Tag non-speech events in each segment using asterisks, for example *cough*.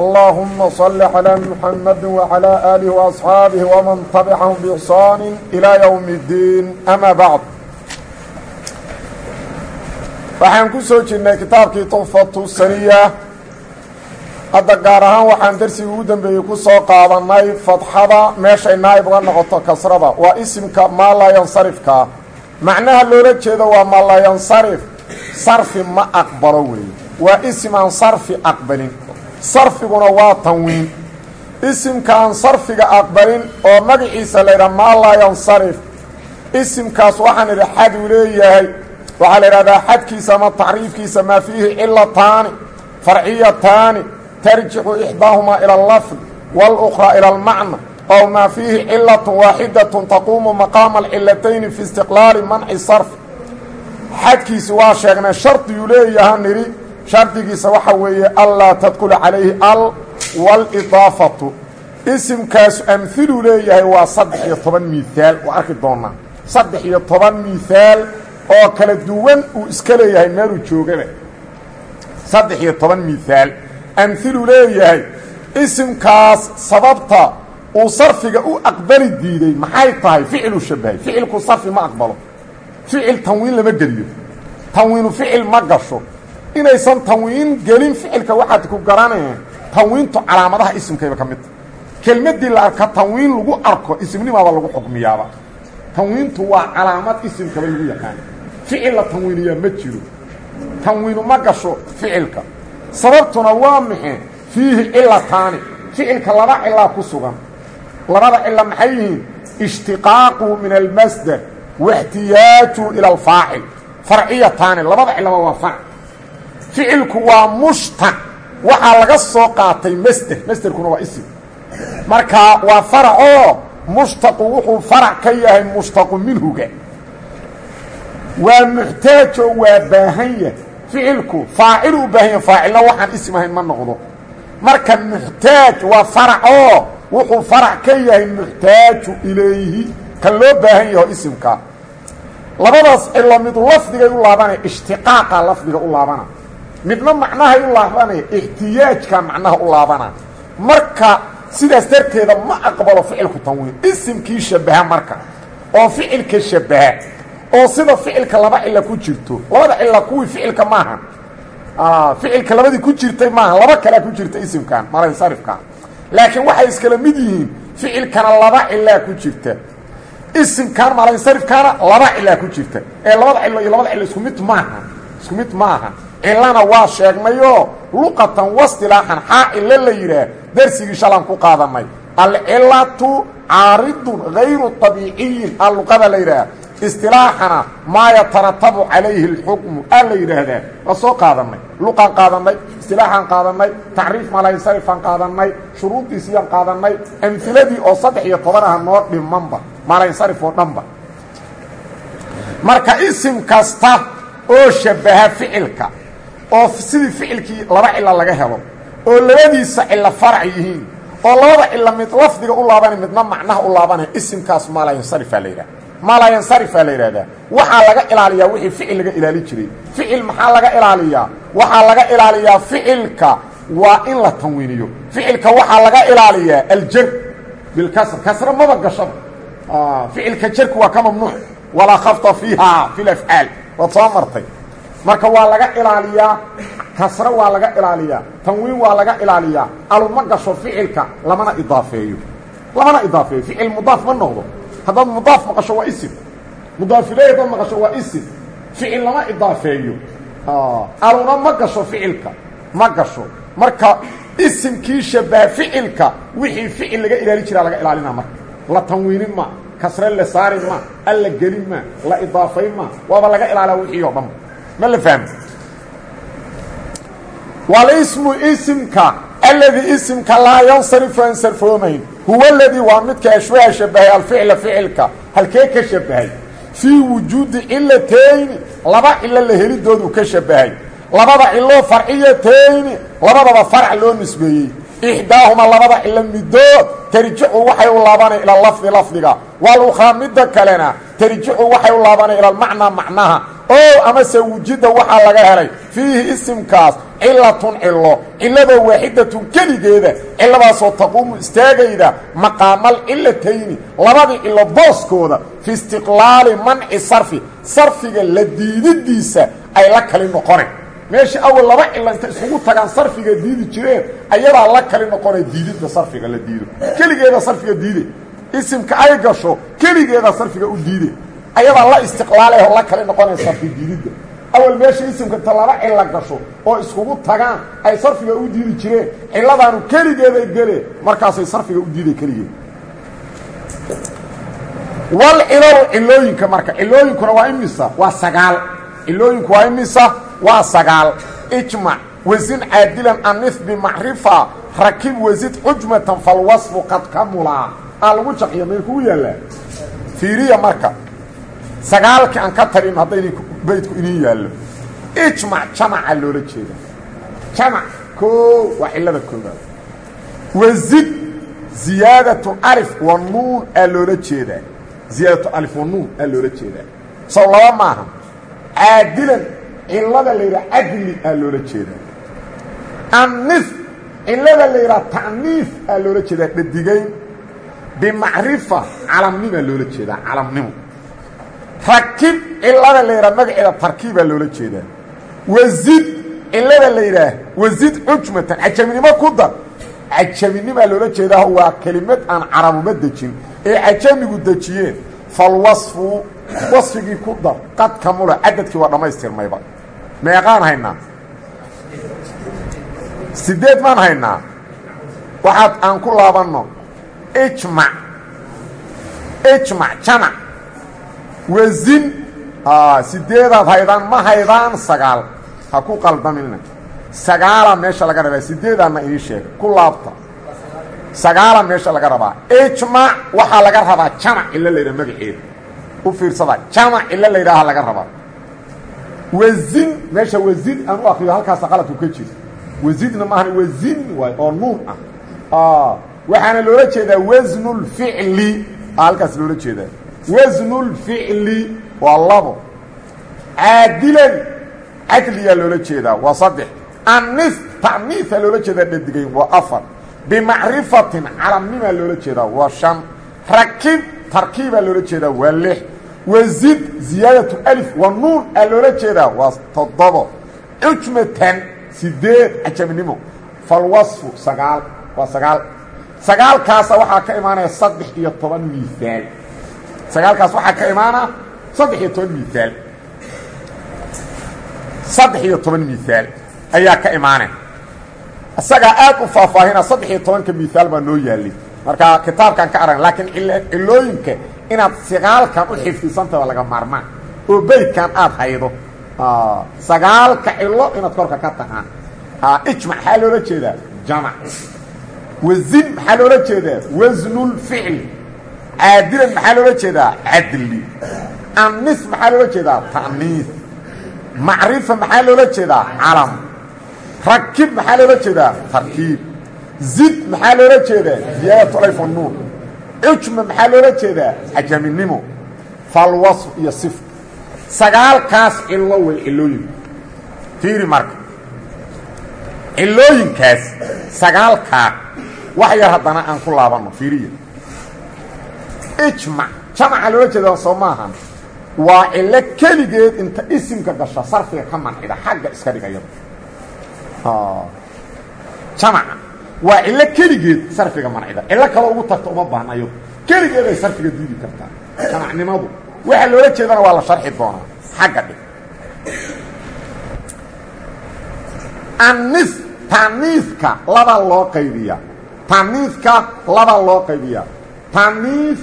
اللهم صل على محمد وعلى آله وأصحاabه ومن تبعهم بإحsaan إلى يوم الدين أmا bعd waxaan ku soo jirnay kitaabkii طuفaة saniya hadda gaar ahaan waxaan dersigii ugu dambeeyey ku soo qaadanay fadxada meeshay naa'ib uga noqoto kasrada waa isimka maa laa yansarifkaa macnaha loola jeedo waa maa laa yansarif sarfi ma aqbalo weeye waa isim aan sarfi aqbalin sarfiguna waa tanwiin. Isimka aan sarfiga aqbalin oo magaciisa laydhaha maa laa yansarif. Isimkaas waxaan idhi xad uu leeyahay. Waxaa la idhahdaa xadkiisa ama tacriifkiisa maa fiihi cilataani farciyataani tarjixu ixdaahumaa ila allafd walukhraa ila almacna ow maa fiihi cilatun waaxidatun taquumu maqaama alcilatayni fi istiqlaali manci sarfi xadkiisi waa sheegnay shardiyuu leeyaha nidhi shardigiisa waxa weeye anlaa tadkula calayhi al walidaafatu isimkaasu amhiluu leeyahay waa saddex iyo toban miihaal waa arki doonaa saddex iyo toban miihaal oo kala duwan uu iska leeyahay meeluu joogaba saddex iyo toban miihaal amhiluu leeyahay. Isimkaas sababta uu sarfiga u aqbali diiday maxay tahay? Ficiluu shabahay ficilku sarfi ma aqbalo. Ficil tanwiin lama geliyo. Tanwiinu ficil ma gasho inaysan tanwiin gelin ficilka waxaad ku garaneen tanwiintu calaamadaha isimkayba ka midta kelmaddii la arka tanwiin lagu arko isimnimaaba lagu xukmiyaaba. Tanwiintu waa calaamad isimkaba lagu yaqaan. Ficil la tanwiiniyaa ma jiro. Tanwiinu ma gasho ficilka. Sababtuna waa maxe fiihi cilataani ficilka laba cilaa ku sugan. Labada cila maxay yihiin? Ishtiqaaqu min almasder waاxtiyaaju ila alfaacil. Farciyataani labada cilaba waa farc ficilku waa mushtaq. Waxaa laga soo qaatay masder masderkuna waa isim marka waa farac oo mushtaqu wuxuu farac ka yahay mushtaqu minhuga. Waa muxtaajo waa baahan yahay. Ficilku faacilu u baahan yahay. Faacilna waxaan isim ahayn ma noqdo. Marka muxtaaj waa farac oo wuxuu farac ka yahay muxtaaju ilayhi. Kan loo baahan yaho isimka labadaas cilo mid lafdigay u laabanaya ishtiqaaqa lafdiga u laabana midna macnahay u laabanaya ixtiyaajka macnaha u laabana. Marka sidaas darteeda ma aqbalo ficilku tanwiin isimkii shabaha marka oo ficilka shabaha oo sida ficilka laba cilo ku jirto. Labada cilo kuwii ficilka maaha. Ficilka labadii ku jirtay maaha. Laba kalea ku jirta isimkan malansarifka laakiin waxay iskala mid yihiin ficilkana laba cilaa ku jirta. Isimkan malansarifkaana laba cilaa ku jirta. Ee labada cilo labada cilo isku mid maaha. Isku mid maaha cilana waa sheegnayoo luqatan wastilaaxan xaa cilo la yidhaah darsigii shalaan ku qaadanay. Alcilatu caaridun hayru طabiiciyin a luqada la yidhaah. Istilaaxana maa yataratabu calayhi اlxukmu aa la yidhaahdaa. Waa soo qaadanay? Luqaan qaadanay istilaaxaan qaadanay tacriif malansarifaan qaadanay shuruuddiisiyaan qaadanay amhiladii oo saddex iyo toban ah noo dhimanba malansarif oo dhanba. Marka isim kasta oo shabaha ficilka oo sidii ficilkii laba cilo laga helo oo labadiisa cilo farac yihiin oo labada cilo mid lafdiga u laabanay midna macnaha u laabanaya isimkaas maalayansarifaa la yidhaha maalayansarifaa la yidhahdaa waxaa laga ilaaliyaa wixii ficil laga ilaali jiray. Ficil maxaa laga ilaaliyaa? Waxaa laga ilaaliyaa ficilka waa in la tanwiiniyo. Ficilka waxaa laga ilaaliyaa aljar. Bilkasr kasra maba gashaba ficilka jarku waa ka mamnuuc. Walaa khafta fiiha fi lafcaal waad soo martay marka waa laga ilaaliyaa kasre waa laga ilaaliyaa tanwiin waa laga ilaaliyaa aluma gasho ficilka lamana idaafeeyo. Lamana idaafeeyo ficil mudaaf ma noqdo. Haddaad mudaaf maqasho waa isim mudaafiley haddaad maqasho waa isim ficil lama idaafeeyo. Aluna ma gasho ficilka. Ma gasho. Marka isimkii shabaha ficilka wixii ficil laga ilaali jiraa laga ilaalina marka. La tanwiinin ma kasre la saari ma alla gelin ma la idaafayn ma waaba laga ilaalaa wixii oo dhan ma la fahmo walismu isimka alladii isimka laa yansarifu an sarfoomayn huwa aladii waa midka ashbaha shabahay alficla ficilka halkee ka shabahay fii wujuudi cilatayni laba cilo la helidoodu ka shabahay labada ciloo farciyatayni labadaba farc loo nisbeeyey. Ixdaahuma labada cilo midood tarjicu waxay u laabanay ila lafdi lafdiga. Walukhraa midda kalena tarjicu waxay u laabanay ila macnaha o amase wujida waxaa laga helay. Fiihi isimkaas cilatun cilo cilada waaxidatun keligeeda ciladaasoo taquumu istaagayda maqaamal cilatayni labadii cilo booskooda fi istiqlaali manci sarfi. Sarfiga la diididiisa ay la kali noqoneen meeshii awal laba cilo inta isugu tagaan sarfiga diidi jireen ayadaa la kali noqonay diididda sarfiga la diido. Keligeeda sarfiga diide. Isimka ay gasho keligeeda sarfiga u diide ayadaa la istiqlaalaho la kali noqonay sarfi diididda meesha isimka inta laba cilo gasho oo iskugu tagaan ay sarfiga u diidi jireen ciladaanu keligeeday geleen markaasay sarfiga u diiday keligeed wal cilalu cilooyinka marka cilooyinkuna waa imisa waa sagaal. Cilooyinku waa imisa waa sagaal. Ijmac wasin caadilan anif bimacrifa rakib wasid xujmatan falwasfu qad kamulaa aa lagu jaqiya may kugu fiiriya marka sagaalkii aan ka tarin hadday baydku inin yaallo. Ijmac jamaca loola jeeda jamac koo waa cilada koobaad wasid ziyaadatu alif wa nuun aa loola jeedaa. Ziyaadatu alif wa nuun aa loola jeedaa. Sow laba maaha. Caadilan cilada la yidhaha cadli annif cilada la yidhaha ta'niif aa loola jeedaa. Dhadigayn bimacrifa calamnimaa loola jeedaa. Calamnimo rakib cilada la yidhaha magaceeda tarkiibaa loola jeedaa. Wasid cilada la yidhaah wasid xujmatan cajaminimo ku dar. Cajaminimaa loola jeedaa waa kelimad aan carabuma dejin. Ee cajamigu dejiyeen falwasfu wasfigii ku dar qad kamula cadadkii waa dhammaystirmayba meeqaan haynaa? Sideed maan haynaa? Waxaad aan ku laabanno ijmac wasin sideedaad haydaan ma haydaan sagaal. Ha ku qaldamina sagaalaa meesha laga rabaa sideedaanna inii sheega ku laabta. Sagaalaa meesha laga rabaa. Ijmac waxaa laga rabaa jamac ilo laydhaha magaceeda. U fiirsada jamac ilo laydhaaha laga rabaa. Wasin meesha wasin aan u akriyo halkaasa qaladku ka jiro. Wasidna maahan wasin waay oo nuun ah. Waxaana loola jeedaa wasnulficli halkaas loola jeedaa wasnulficli waa labo. Caadilan cadliyaa loola jeedaa waa saddex. Annis ta'niisaa loola jeedaa dhadigayn waa afar. Bimacrifatin calamnimaa loola jeedaa waa shan. Rakib tarkiibaa loola jeedaa waa lix. Wasid ziyaadatu alif waa nuun aa loola jeedaa waa toddobo. Miisaal sagaalkaas waxaa ka imaanaa saddex iyo toban miisaal. Saddex iyo toban miisaal ayaa ka imaanay isagaa aad u faahfaahina saddex iyo tobanka miisaal baa noo yaalay marka kitaabkan ka aragna laakiin cilooyinka inaad sagaalkan u xifdisantaba laga maarmaan. Oo beydkan aad haydo sagaalka cilo inaad korka ka taqaan ijmac maxaa loola jeedaa? Jamac. Wasin maxaa loola jeedaa? Wasnulficli caadilan maxaa loola jeedaa? Cadli. Annis maxaa loola jeedaa? Ta'niis macrifa maxaa loola jeedaa? Calam. Rakib maxaa loola jeedaa? Tarkiib. Zid maxaa loola jeedaa? Ziyaadatu alif nuur. Cujma maxaa loola jeedaa? Cajaminimo falwasf iyo sif sagaalkaas cilo way cilooyinku fiiri marka. Cilooyinkaas sagaalkaa wax yar haddana aan ku laabanno fiiriya ijmac jamaca loola jeeda soo maahan waa cilo keligeed inta isimka gasha sarfiga ka mancida xagga iska dhigayada jamaca waa cilo keligeed sarfiga mancida cilo kaloo ugu tagta uma baahna ayado keligeed ay sarfiga diidi kartaa. Jamacnimadu waxa loola jeedana waa la sharxi doonaa. Xagga dhig. Anis taniiska laba loo qaybiyaa. Taniiska laba loo qaybiyaa. Taniis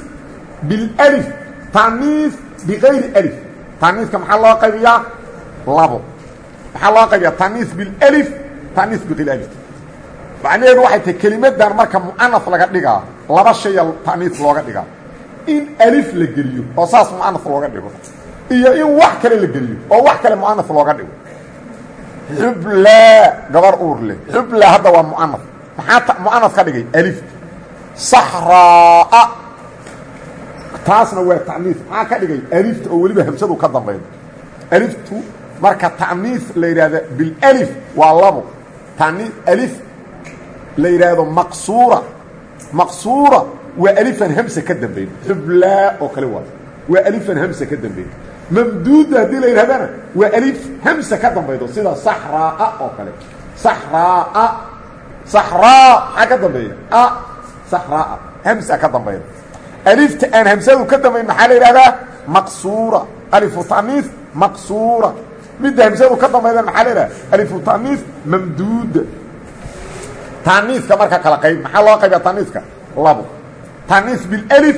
bilif taniis bikayri alif. Taniiska maxaa loo qaybiyaa? Labo. Maxaa loo qaybiyaa? Taniis bilif taniis bikayri alif. Macnaheedu waxay tahay kelimadan marka mu'anaf laga dhigaa laba shaya taniis looga dhigaa. In alif la geliyo oo saas mu'anaf looga dhigo. Iyo in wax kale la geliyo oo wax kale mu'anaf looga dhigo. Xublaa gabar uur leh. Xublaa hadda waa mu'anaf taasna waa ta'niis maxaa ka dhigay? Alifta oo weliba hamsadu ka dambaydo aliftu marka ta'niis la yidhaahda bilif waa labo. Tanii alif la maqsuura. Maqsuura waa alifan hamsa ka dambaydo xublaa oo kale waa. Waa alifan hamsa ka dambaydo mamduuda haddii la yidhahdana alif hamsa ka dambaydo. Sida saxraa oo kale. Saxraa saxraa ka dambeeya a. Saxraa hamsa ka dambayda alifta aan hamsadu ka dambayn maxaa la yidhahdaa? Maqsuura. Alifu ta'niis maqsuura. Midda hamsadu ka dambaydan maxaa la yidhahda alifu ta'niis mamduuda taaniiska marka kala qayb maxaa loo qayba taaniiska labo. Taaniis bilif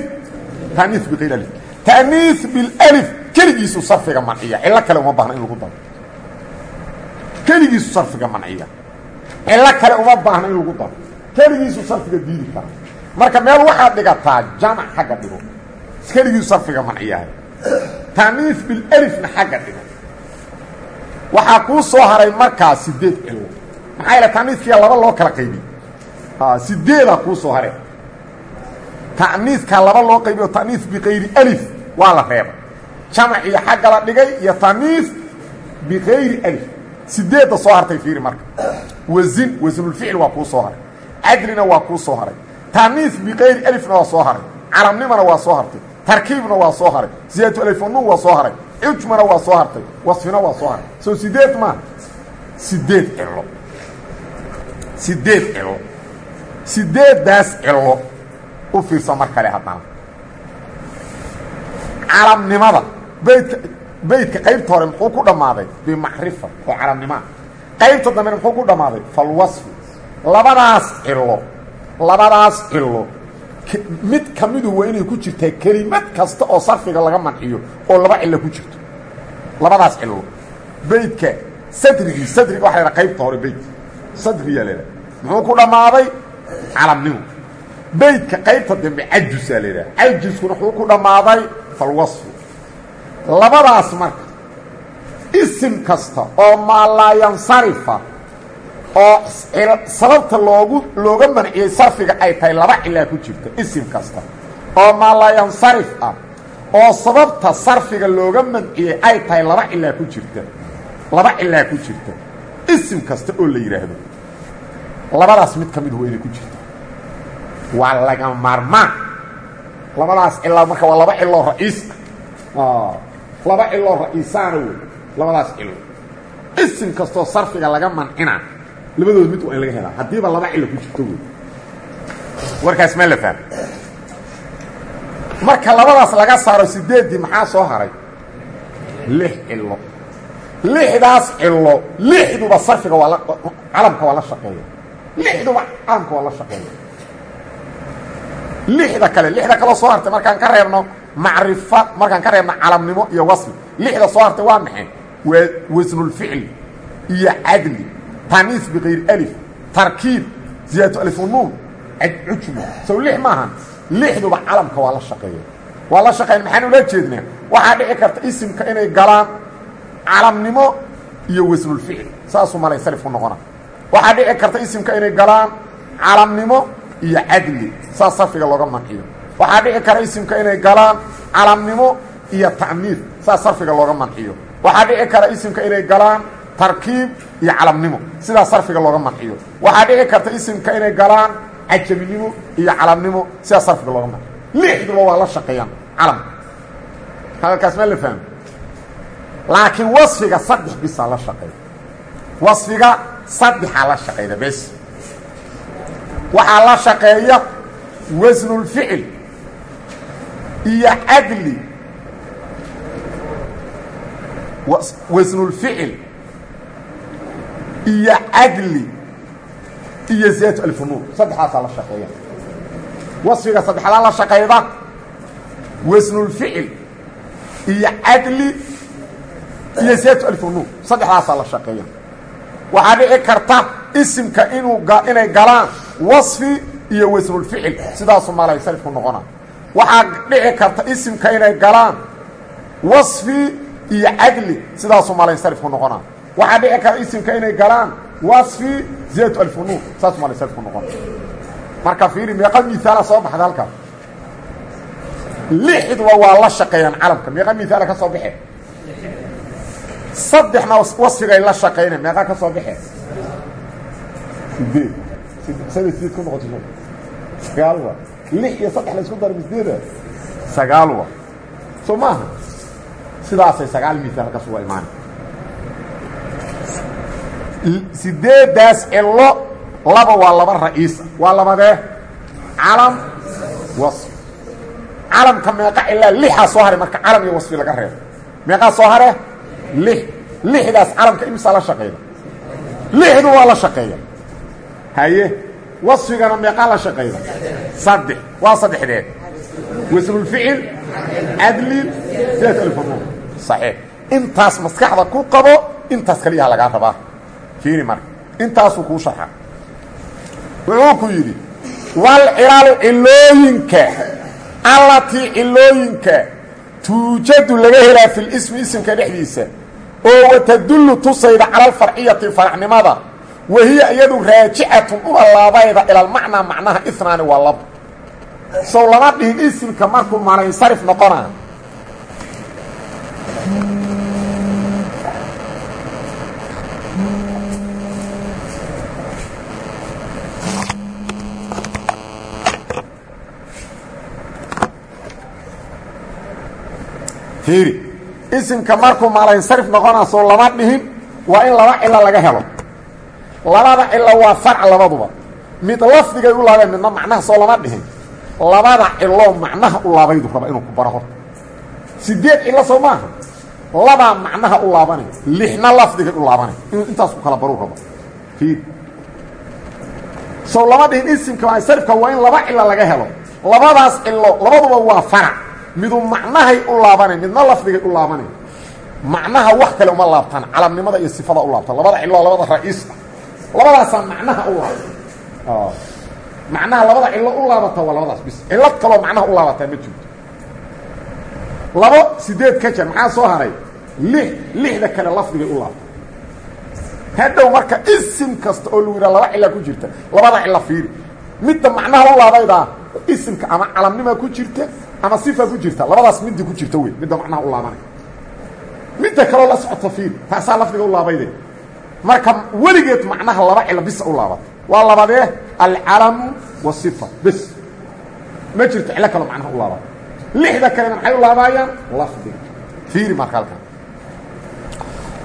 taaniis biqayr alif. Taaniis bilif keligiisu sarfiga manciya. Cilo kale uma baahna in lagu daro. Keligiisu sarfiga manciya. Cilo kale uma baahna in lagu daro. Keligiisu sarfiga diidi kara marka meel waxaad dhigataa jamac xagga dhigo. Keligiisu sarfiga manciyahay taaniis bilifna xagga dhigo. Waxaa kuu soo haray markaa sideed cilo maxaa yaele taaniiskiya laba loo kala qaybiy sideedaa kuu soo hare ta'niiskaa laba loo qaybiy oo ta'niis bikayri alif waa la reebay. Jamac iyo xagga la dhigay iyo ta'niis bikayri alif. Sideedda soo hartay fiiri marka. Wasin wasinulficil waa kuu soo haray. Cadlina waa kuu soo haray ta'niis bikayri alifna waa soo haray. Calamnimana waa soo hartay. Tarkiibna waa soo haray. Ziyaadatu alifonu waa soo haray. Xujmana waa soo hartay. Wasfina waa soo haray. Soo sideed maa sideed cilo sideed cilo sideeddaas cilo u fiirso mar kale haddana calamnimada baydka baydka qaybta hore muxuu ku dhammaaday? Bimacrifa oo calamnimaa qaybta dambena muxuu ku dhammaaday? Falwasfi labadaas cilo labadaas cilo mid ka midu waa inay ku jirtaa kelimad kasta oo sarfiga laga manciyo oo laba cilo ku jirto. Labadaas cilo baydka sadrigii sadriga waxa la qaybta hore baydka sadriyaa la muxuu ku dhammaaday? Calamnimo baydka qaybta dambe cajusaa la yidhaha. Cajuskuna wuxuu ku dhammaaday falwasfu. Labadaas marka isim kasta oo maalaayansarifa oo sababta loogu looga manciyey sarfiga ay tahay laba cilaa ku jirta isim kasta. oo maalaayansarif ah. oo sababta sarfiga looga manciyey ay tahay laba cilaa ku jirta. laba cilaa ku jirta. isim kasta oo la yidhaahdo labadaas mid ka mid waa ku jirta. waa laga maarmaan labadaas cilaa marka waa laba ciloo ra'iis ah laba ciloo ra'iisaana wey labadaas cilo isim kastoo sarfiga laga mancina labadood mid waa in laga helaa. Haddiiba laba cilo ku jirto wey warkaas la faham marka labadaas laga saaro sideeddii maxaa soo haray? Lix cilo. Lixdaas cilo. Lixduba sarfiga waa la calamka waa la shaqeeya. Lixduba calamka waa la lixda kale lixda kaloo soo hartay markaan ka reebno macrifa markaan ka reebno calamnimo iyo wasfi lixda soo hartay waa maxay? Waa wasnulficli iyo cadli taniis bikayr alif tarkiib ziyaadatu alifunuun cujmo sow lix maahan lixduba calamka waa la shaqeeya waa la shaqeeya maxaan ula jeednaa waxaa dhici karta isimka inay galaan calamnimo iyo wasnulficl saasuu malay sarifku noqona. Waxaa dhici karta isimka inay galaan calamnimo iyo cadli. Saas sarfiga looga manciyo waxaa dhici kara isimka inay galaan calamnimo iyo ta'niif saas sarfiga looga manciyo waxaa dhici kara isimka inay galaan tarkiib iyo calamnimo. Sidaas sarfiga looga manciyo waxaa dhici karta isimka inay galaan cajaminimo iyo calamnimo. Sidaas sarfiga looga manciyo lixduba waa la shaqeeyaan. Calamka hadalkaas ma la fahmo laakiin wasfiga saddex bisaa la shaqeeya. Wasfiga saddexaa la shaqeyda bes. Waxaa la shaqeeya wasnulficil iyo cadli. Wasnulficil iyo cadli iyo ziyaadatu alfunuun saddexaasaa la shaqeeya. Wasfiga saddexdaa la shaqayda wasnulficil iyo cadli iyo ziyaadatu alfunuun saddexdaasaa la shaqeeya. Waxaa dhici karta isimka inuu inay galaan wasfi iyo wasnulficil sidaasu maalay sarifku noqona waxaa dhici karta isimka inay galaan wasfi iyo cadli sidaasuu malansarifku noqonaa waxaa dhici karta isimka inay galaan wasfi ziyadatu alfunuun saasuu malansarifku noqona marka fiiri meeqa miaala soo baxda halkaas lixduba waa la shaqeeyaan calamka. Meeqa miaala ka soo baxe saddexna wasfigay la shaqayna meeqa ka soo baxe sideed sada sideed ku noqoto sagaalwa lix iyo saddex la isku dara sideeda sagaalwa soo maaha. Sidaasay sagaal miaal halkaas uga imaana sideedaas cilo laba waa laba ra'iisa waa labadee? Calam wasfi calamka meeqa cilaa lixaa soo haray marka calam iyo wasfi laga reebo. Meeqaa soo hare lix. Lixdaas calamka imisaa la shaqeeya? Lixdu waa la shaqeeya. Haye wasfigana meeqaa la shaqeeya. Saddex. Waa saddexdeed. Wasnulficil cadlin siat alfunuun saxiix. Intaas maskaxda ku qabo intaas kaliyaha lagaa rabaa fiiri marka. Intaasuu kuu sharxa wuxuu ku yidhi wal cilaalu cilooyinka allatii cilooyinka tuujadu laga helaa lismi isimka dhexdiisa oo watadullu tusayda cala alfarciyati faracnimada wahiya iyadu raajicatun una laabayda ila almacnaa macnaha inaani waa labo sow lama dhihin isimka markuu malansarif noqonaa fiiri isimka markuu malansarif noqonaa soo lama dhihin waa in laba cilo laga helo. Labada cilo waa farc labaduba. Mid lafdigay u laabeen midna macnaha soo lama dhihin. Labada ciloo macnaha u laabaydu raba inuu ku baro horta sideed cilo soo maaha. Labaa macnaha u laabanay lixna lafdigay u laabanay inuu intaas ku kala baruu rabo fiiri sow lama dhihin isimka malansarifka waa in laba cilo laga helo. Labadaas cilo labaduba waa farac miduu macnahay u laabanay midna lafdigay u laabanay macnaha wax kale uma laabtaan calamnimada iyo sifada u laabtaan. Labada cilo labada ra'iisa labadaasaa macnaha u laabta. Macnaha labada cilo u laabata waa labadaas. Bis cilo kaloo macnaha u laabataa ma jirto. Labo sideed ka jar maxaa soo haray? Lix. Lixda kale lafdigay u laabta. Hadhow marka isim kasta oo lagu yidhaha laba cilaa ku jirta labada cilo fiiri. Midda macnaha u laabaydaa isimka ama calamnimaa ku jirta ama sifa ku jirta labadaas midii ku jirta wey midda macnaha u laabanay midda kaloo la socota fiir taasaa lafdiga u laabayde. Marka weligeed macnaha laba cilo u laabata waa labadee alcalamu wasifa bes ma jirto cilo macnaha u laabata lixda kalena maxay u laabaayaan lafdiga fiiri marka halkan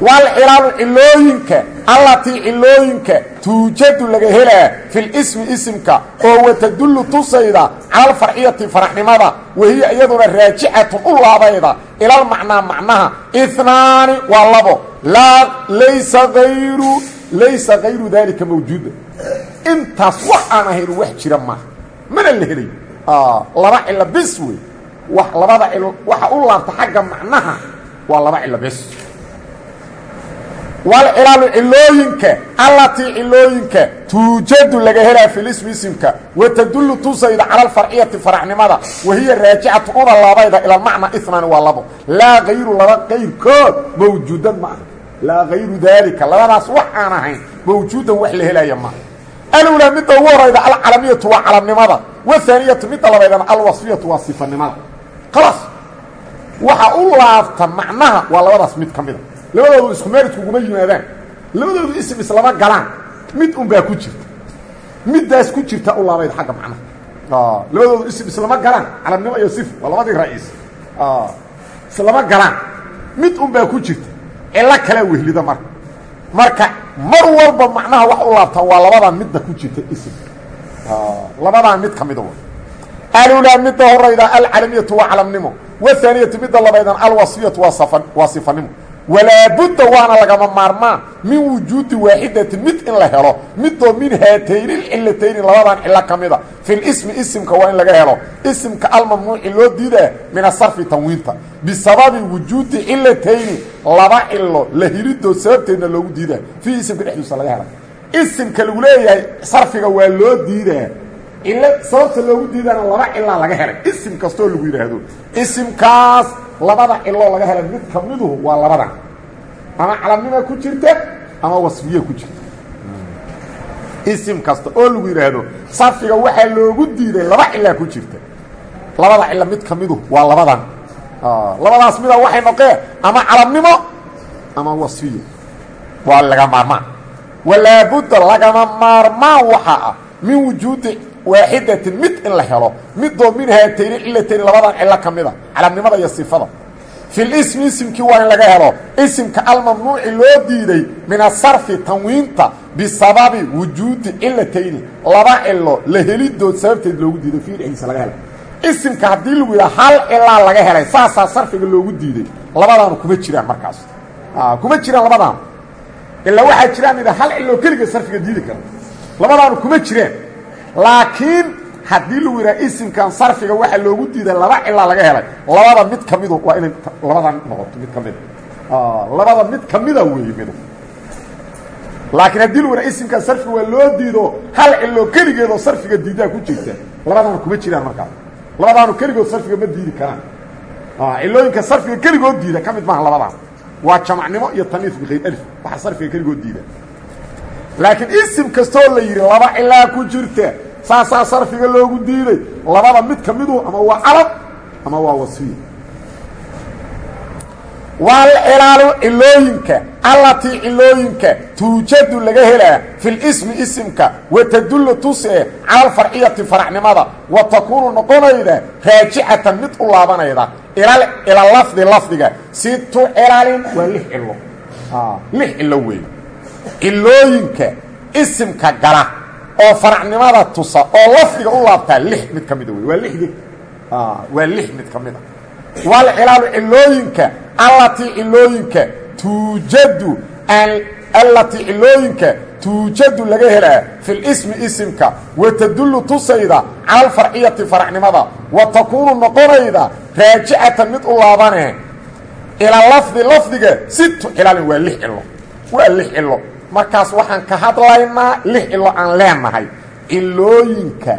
walcilaalu cilooyinka allatii cilooyinka tuujadu laga helaa filismi isimka oo watadullu tusayda cala alfarciyati faracnimada wahiya iyaduna raajicatun u laabayda ilalmacnaa macnaha inaani waa labo. Laysa ayru laysa hayru daalika mawjuuda intaas wax aan ahayn wax jira maaha mana la helay. Laba cilo bis wey. Labada cilo waxa u laabta xagga macnaha waa laba cilo bis walcilaalu cilooyinka allatii cilooyinka tuujadu laga helaa filismi isimka watadullu tusayda cala alfarciyati faracnimada wahiya raajicatu una laabayda ila almacna inaani waa labo. Laa hayru laba qayrkood mawjuudan ma aha. Laa hayru daalika labadaas wax aan ahayn mawjuudan wax la helaya maaha alulaa midda ugu horayda alcalamiyatu waa calamnimada wahaaniyatu midda labaydana alwasfiyatu waa sifanimada. Khalaas waxa u laabta macnaha waa labadaas mid ka mida labadoodu isku meeridku uguma yimaadaan. Labadoodu isim islama galaan. Mid un baa ku jirta. Middaas ku jirta u laabayd xagga macnaha. Labadoodu isim islama galaan. Calamnimo iyo sif waa labadii ra'iis. Islama galaan. Mid un baa ku jirta. Cilo kalea wehlida marka marka mar walba macnaha wax u laabtaa waa labadaa midda ku jirta isim. Labadaa mid ka mida w alulaa midda horayda alcalamiyatu waa calamnimo. Wahaaniyatu midda labaydan alwasfiyatu waa waa sifanimo walaabudda waana lagama maarmaan. Min wujuudi waaxidatin mid in la helo. Midoo min haataynilcilatayni labadan cilo ka mida. Filismi isimka waa in laga helo. Isimka almamnuuci loo diidaa min asarfi tanwiinta. Bisababi wujuudi cilatayni laba cilo la hilidood sababteedna loogu diidaa. Fii isimka dhexdiisa laga hela isimka lagu leeyahay sarfiga waa loo diidaa cilo sababta loogu diidana laba cilaa laga helay. Isim kastoo lagu yidhaahdo isimkaas labada ciloo laga helay. Mid ka miduhu waa labadan ama calamnima ku jirta ama wasfiya ku jirta. Isim kasta oo lagu yidhaahdo sarfiga waxaa loogu diiday laba cilaa ku jirta. Labada cilo mid ka miduhu waa labadan labadaas mida waxay noqeen ama calamnimo ama wasfiyo waa laga maarmaan. Walaabudda lagama maarmaan waxaa ah min wujuudi waaxidatin mid in la helo midoo min haatayni cilatayni labadan cilo ka mida calamnimada iyo sifada. Filismi isimkii waa in laga helo. Isimka almamnuuci loo diiday min asarfi tanwiinta bisababi wujuudi cilatayni laba cilo la helidood sababteed loogu diiday fiirciisa laga helay isimka haddii lagu yidhaha hal cilaa laga helay saasaa sarfiga loogu diiday. Labadaanu kuma jiraan markaas. Kuma jiraan labadaanu. Ilaa waxaa jiraan hal ciloo keliga sarfiga diidi kara labadaanu kuma jiraan laakiin haddii lagu yidhaha isimkan sarfiga waxaa loogu diiday laba cilaa laga helay labada mid ka midu waa inay labadan noqoto mid ka mida labada mid ka mida weeye midu. Laakiin haddii lagu yidhaha isimkan sarfiga waa loo diido hal ciloo keligeedoo sarfiga diidaa ku jirta. Labadaanu kuma jiraan markaas labadaanu keligood sarfiga ma diidi karaan. Cilooyinka sarfiga keligood diida ka mid maaha labadaan. Waa jamacnimo iyo taniif bikayr alif waxa sarfiga keligood diida. Laakiin isim kastoo la yidhi laba cilaa ku jirta saasaa sarfiga loogu diiday. Labada mid ka midu ama waa calab ama waa wasfiya waalcilaalu cilooyinka allatii cilooyinka tuujadu laga helaa filismi isimka watadullu tusee cala alfarciyati faracnimada wa takuunu noqonayda raajicatan mid u laabanayda. Ila lafdi lafdiga. Situ cilaalin waa lix cilo lix cilo weey cilooyinka isimka gala oo faracnimada tusa oo lafdiga u laabtaa lix mid ka mida wey waa lixdii? Waa lix mid ka mida waalcilaalu cilooyinka allatii cilooyinka tuujadu allatii cilooyinka tuujadu laga helaa filismi isimka wa tadullu tusayda cala alfarciyati faracnimada wa takuunu noqonayda raajicatan mid u laabane. Ilaa lafdi lafdiga situ cilaalin waa lix cilo waa lix cilo markaas waxaan ka hadlaynaa lix cilo aan leenahay. Cilooyinka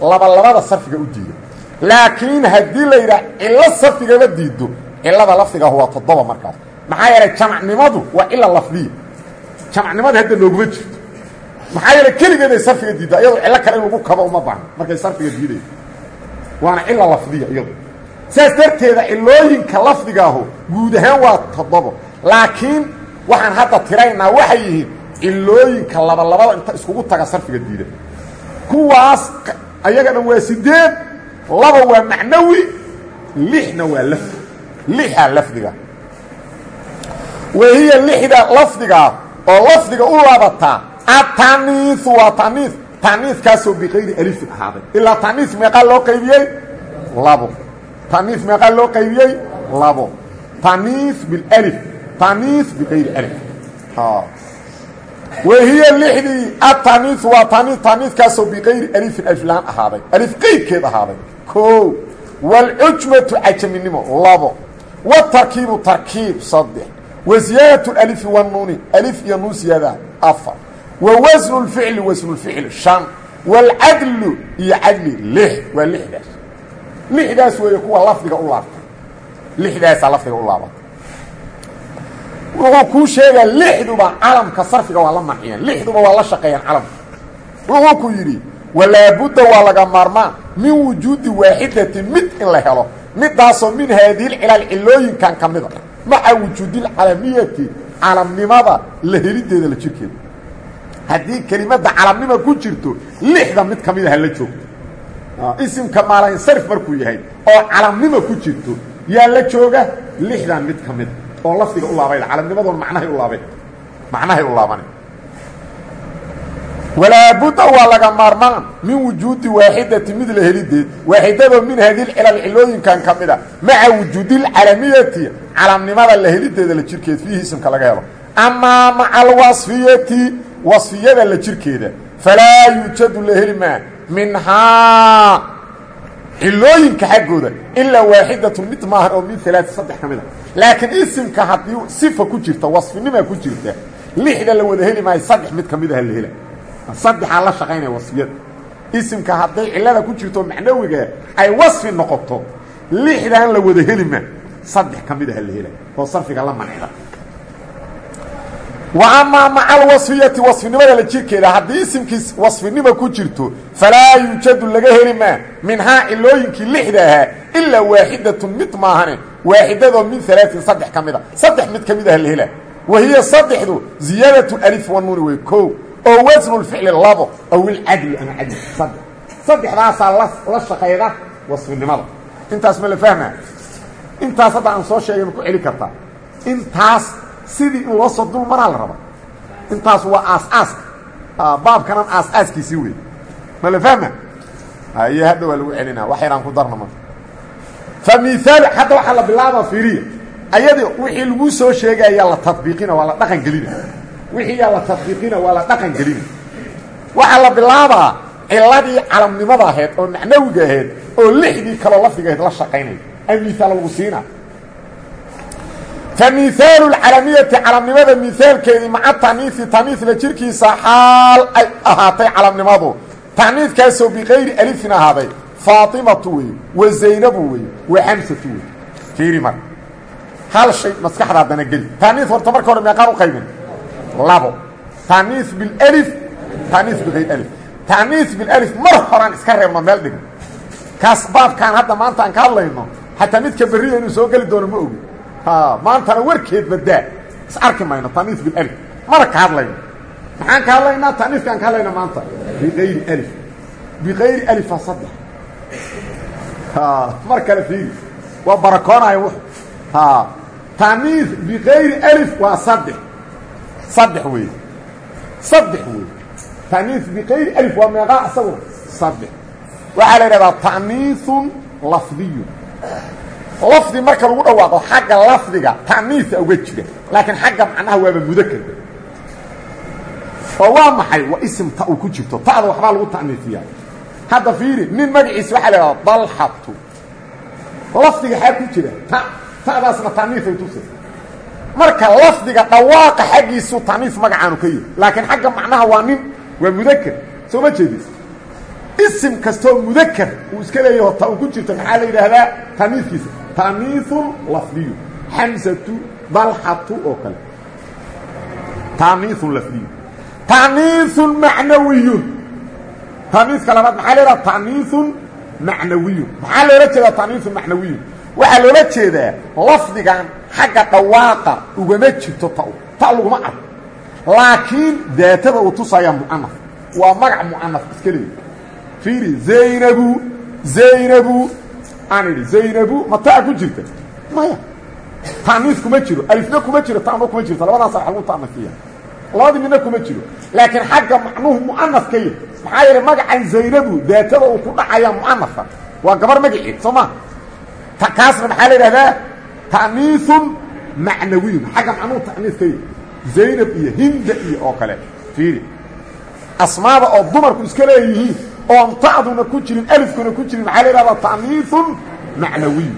labalabada sarfiga u diida laakiin haddii la yidhaha cilo sarfigama diido cilada lafdigaah waa toddoba markaas. Maxaa yeelay jamacnimadu waa cila lafdiya jamacnimada hadda nooguma jirto. Maxaa yeelay keligeeday sarfiga diidda iyadoo cillo kale in lagu kabo uma baahno markay sarfiga diiday waana cila lafdiya iyadu. Saas darteeda cilooyinka lafdigaahu guud ahaan waa toddobo. Laakiin waxaan hadda tiraynaa waxay yihiin cilooyinka labalabada inta iskugu taga sarfiga diida. Kuwaas ayaga dhan waa sideed laba waa macnawi lixna waa lafdi lixaa lafdiga. Wahiya lixda lafdigaa oo lafdiga u laabataa ataniiu waa taniif taniifkaasoo bikayri alifin ahaaday. Ilaa taniif meeqaa loo qaybiyey? Labo. Taniif meeqaa loo qaybiyey? Labo. Taniif bilif taniis biayri alif. Wahiya lixdii ataniis waa taniis taniiskaasoo biqayri alifin aliflaan ahaaday. Alif qeydkeed ahaaday. Koow waalcujmatu cajaminimo labo. Watarkiibu tarkiib saddex. Wa siyaadatu alifi wanuuni alif iyo nuun siyaadaha afar. Wa wasnu lficli wasnulficli shan. Waalcadlu iyo cadli lix. Waa lixdaas. Lixdaas weeye kuwa lafdiga u laabtay. Lixdaasaa lafdiga u laabata wuxuu kuu sheegaa lixduba calamka sarfiga waa la maciyeen lixduba waa la shaqeeyaan calamka wuxuu ku yidhi walaabudda waa laga maarmaan min wujuudi waaxidatin mid in la helo midaasoo min haadiilcilaal cilooyinkan ka mida maca wujuudilcalamiyati calamnimada la helideeda la jirkeeda. Haddii kelimadda calamnima ku jirto lixda mid ka mida hala joogto. Isimka maalansarif markuu yahay oo calamnima ku jirto yaa la jooga lixdan mid ka mida oo lafdiga u laabayda calamnimadoon macnahay u laabay. Macnahay u laabana walaabudda waa laga maarmaan min wujuudi waaxidati mid la helideed waaxidadoo min haadiilcilal cilooyinkan ka mid a maca wujuudilcalamiyati calamnimada la helideeda la jirkeed fiihi isimka laga helo. Amaa maca alwasfiyati wasfiyada la jirkeeda falaa yuujadu la heli minhaa cilooyinka xaggooda ilaa waaxidatun mid maahan oo min alaai saddex ka mid a. Laakiin isimka haddii sifa ku jirta wasfinima ku jirta lixda la wada heli maayo saddex mid ka mid aha la hela saddexaa la shaqaynaya wasfiyada isimka hadday cillada ku jirto macnawiga ay wasfi noqoto lixdan la wada helima saddex ka mid aha la hela oo sarfiga la mancda wa amaa maca alwasfiyati wasfinimada la jirkeeda haddii isimkiis wasfinima ku jirto falaa yuujadu laga heli maa minhaa cilooyinkii lixda ahaa ilaa waaxidatun mid maahane waaxidadoo min alaain saddex ka mida saddex mid ka aha la hela wa hiya saddexdu ziyaadatu alif wanuuni wey ko oo wasnu lficli labo aw ilcadli ama cadli saddex saddexdaasaa la shaqayda wasfinimada intaas ma la fahmaa intaas hadda aan soo sheegay ma ku celi kartaa intaas sidii in loo soo dul maraa la raba intaas waa aas-aaska baabkanan aas-aaskiisii wey ma la fahma? Haye hadha waa lagu celinaa wax yaraan ku darna marka fa miaal hadda waxaa la bilaaba fiiriya. Ayadii wixii lagu soo sheegaya la tadbiiqina waa la dhaqan gelina. Wixii yaa la tadbiiqina waa la dhaqan gelina. Waxaa la bilaabaa ciladii calamnimada ahayd oo macnawiga ahayd oo lixdii kaloo lafdiga ahayd la shaqaynaya ay miaal lagu siina famiaalu calamiyati calamnimada miaalkeedii maca taniisi taniisna jirkiisa xaal ay ahaatay calamnimadu taniiskaasoo bikayri alifin ahaaday faatimatu wey wa zaynabu wey wa xamsatu wey fiiri marka hal shay maskaxda haddana geli taniis horta marka hore meeqaan u qaybin labo taniis bilif taniis bikayr alif taniis bilif mar horaan iska reebno meel dhigno kaas baabkaan hadda maanta aan ka hadlayno xataa midka berriya maantana warkeed badaa is arki mayno taniif bilif mana ka hadlayno. Maxaan ka hadlaynaa? Taniifkaan ka hadlayna maanta. Biayri alif. Biayri alifa saddex. Mar kale fiiri. Waa barakoonayo w taniif bikayri alif waa saddex. Saddex wey saddex wey taniif bikayri alif waa meeqaa isaguna saddex. Waxaa la yidhahdaa taniifun lafdiyun lafdi marka lagu dhawaaqo xagga lafdiga taniisa uga jira. Laakiin xagga macnaha waaba mudakerka oo waa maxay? Waa isim ta uu ku jirto. Ta'da waxbaa lagu ta'niifiyaa hadda fiiri nin magaciisa waxaa la idhahda dalxatu. Lafdiga xaa ku jira. Ta ta'daasna taniifay tusa marka lafdiga dhawaaqa xaggiisu taniif magacaanu ka yihi laakiin xagga macnaha waa nin waa mudaker soo ma jeedis? Isim kastoo mudaker uu iska leeyaho ta uu ku jirto maxaa la yidhaahdaa taniifkiisa tamiiun lafdiyu xamsatu dalxatu oo kale. Tamiiun lafdiyu taniiun macnawiyun. Tamiiska labaad maxaa leedaha taniiun macnawiyun. Maxaa loola jeedaa taniiun macnawiyun? Waxaa loola jeedaa lafdigan xagga dhawaaqa ugama jirto ta ta laguma arko laakiin daatada uu tusaya mucanaf waa aan idhi zaynabu ma taa ku jirta maya. Taaniis kuma jiro alifna kuma jiro tana kuma jirto labadaasa wax lagu taaniifiya labadii midna kuma jiro laakiin xagga macnuhu mu'anaf ka yahy maxaa yeele magacan zaynabu uu ku dhacaya mu'anafa waa gabar magaceed soo ma? Kaasna maxaa la macnawiyun xagga macnuhu ta'niis ka zaynab iyo hinda iyo oo kale fiiri. Asmaada oo dumarku iska leeyihiin oon ta'duna ku jirin alifkuna ku jirin maxaa la yidhahdaa ta'niiثun macnawiy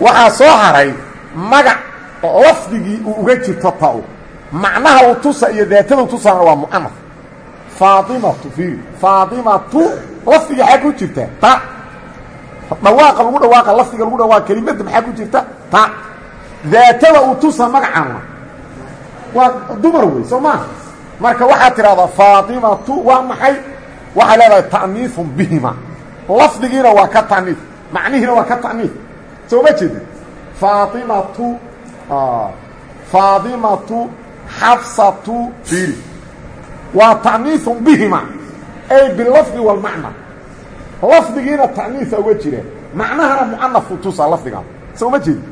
waxaa soo haray magac lafdigii uu uga jirto ta'u. Macnaha uu tusa iyo daatada u tusana waa mu'anaf. Faaimatu fiiri faaimatu lafdiga xaa ku jirta? Ta. Dhawaaqa lagu dhawaaqa lafdiga lagu dhawaaqa kelimadda maxaa ku jirta? Ta. Daatada uu tusa magacaana waa. Dumar wey soo maa marka waxaad tidhahdaa faaimatu waa maxay waxaa leedahay ta'niifun bihima. Lafdigiina waa ka ta'niif macnihiina waa ka ta'niif. Soo ma jeedin? Faaimatu faaimatu xafsatu fiiri waa ta'niifun bihima. Ay bilafdi walmacna lafdigiina ta'niifa uga jira. Macnahana mucanafku tusaa lafdigan soo ma jeedin?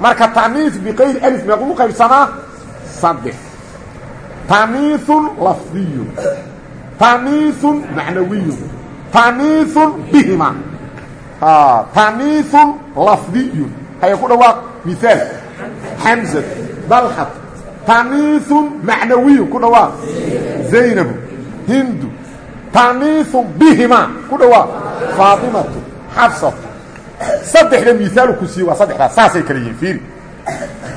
Marka ta'niif biqayri alif meequu qaybsamaa saddex ta'niifun lafdiyun taniiun macnawiyun. Taniiun bihima. Taniiun lafdiyun. Haya ku dhawaaq miaal xamsad dalxat taniiun macnawiyun ku dhawaaq zaynabu hindu. Taniiun bihima ku dhawaaq faatimatu xabsatu saddexda miaalu ku siiye waa saddexdaas saasay kale yihiin fiiri.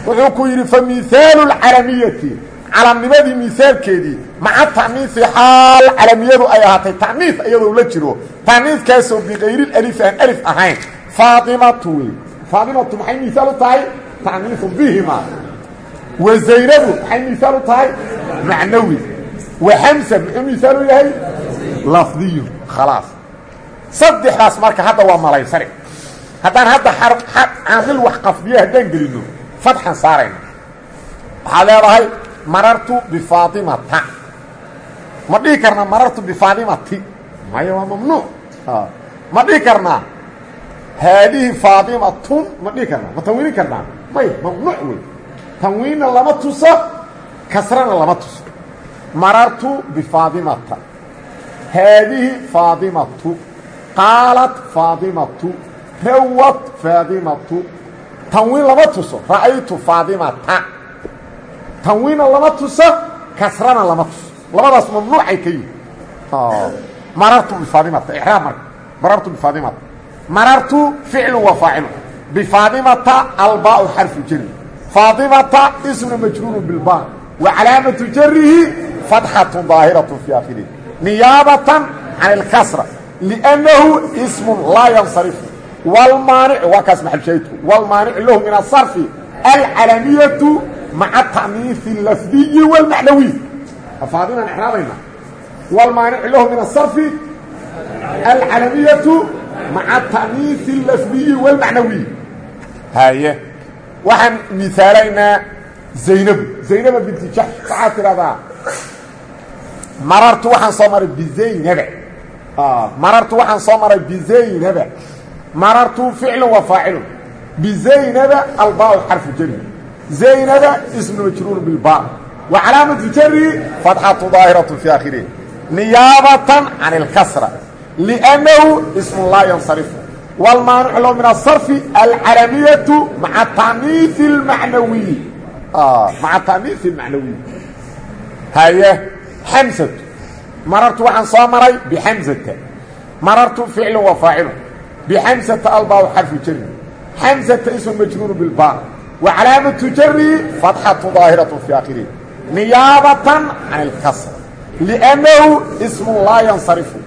Wuxuu ku yidhi fa miaalu اlcalamiyati calamnimadii miaalkeedii maca ta'niisi xaal calamiyadu ay ahaatay ta'niis iyadoo la jiro ta'niiskaasoo bikayrlif aan alif ahayn faaimatu wey faaimatu maxay miaal u tahay ta'niisu bihima wa zaynabu maxay miaal u tahay macnawi wa xamsa muxuu miaal u yahay lafdiyu khalaas saddexdaas marka hadda waa malaysane haddaan hadda caamil wax qafdiye haddaan gelino fatxan saarayna waxaa leedahay marartu bifaatimata ma dhihi karnaa marartu bifaatimati maya waa mamnuuc. Ma dhihi karnaa haadihi faatimatun? Ma dhihi karnaa ma tanwiinin karnaa maya mamnuuc wey tanwiinna lama tuso kasrana lama tuso marartu bifaatimata haadihi faatimatu. Qaalat faatimatu. Rawat faatimatu. Tanwiin lama tuso. Ra'aytu faatimata tanwiinna lama tuso kasrana lama tuso. Labadaas mamnuucay ka yihi marartu bifaatimata ixraab marka. Marartu bifaatimata marartu ficlu wa faacilu bifaatimata albaau xarfu jari faatimata ismu majruuru bilba wa calaamatu jarihi fatxatu daahiratu fi aakhirihi. Niyaabatan can اlkasra liannahu ismu laa yansarifu. Wlmaanic waa kaas maxalshaydku wlmaanicu lahu min asarfi alcalamiyatu maca taniifi lafdiyi wlmacnawiy afaadinaan exraabayna wlmaanici lahu min asarfi alcalamiyatu maca taniifi lafdiyi wlmacnawiy haye waxaan miaalaynaa zaynabu zaynaba binti jax waxaad tidhahdaa marartu waxaan soo maray bizaynaba. Marartu waxaan soo maray bizaynaba. Marartu ficlu wa faacilun bizaynaba albaa xarfu jari zaynaba ismu majruur bilba wa calaamatu jari fatxatu daahiratu fi aakhirihi niyaabatan can اlkasra liannahu ismu laa yansarifu wاlmaanicu lo min asarfi alcalamiyatu maa taniifi اlmacnawiyi maca ta'niifi اlmacnawiyi haye xamsatu marartu waxaan soo maray bixamsata marartu ficlu wa faacilu bxamsata albaa xarfu jari xamsata ismu majruuru bilba wa calaamatu jari fatxatu daahiratu fi aakhirihi niyaabatan can اlkasr liannahu ismu laa yansarifu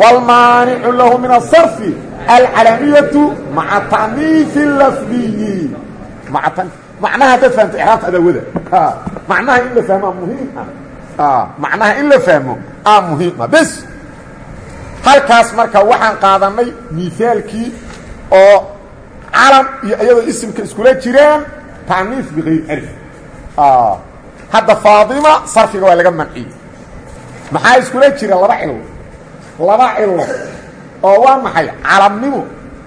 wاlmaanicu lahu min asarfi alcalamiyatu maca ta'niifi lafdiyi macnaha haddaad fahamto ixraabta adaawada macnaha in la fahmaa muhiim ah macnaha in la fahmo aa muhiima bes halkaas marka waxaan qaadanay miaalkii oo calam iyo iyadoo isimka iskula jiraan ta'niif bikayr alif. Hadda faatima sarfiga waa laga manciyey. Maxaa iskula jira laba cilo? Laba cilo. Oo waa maxay? Calamnimo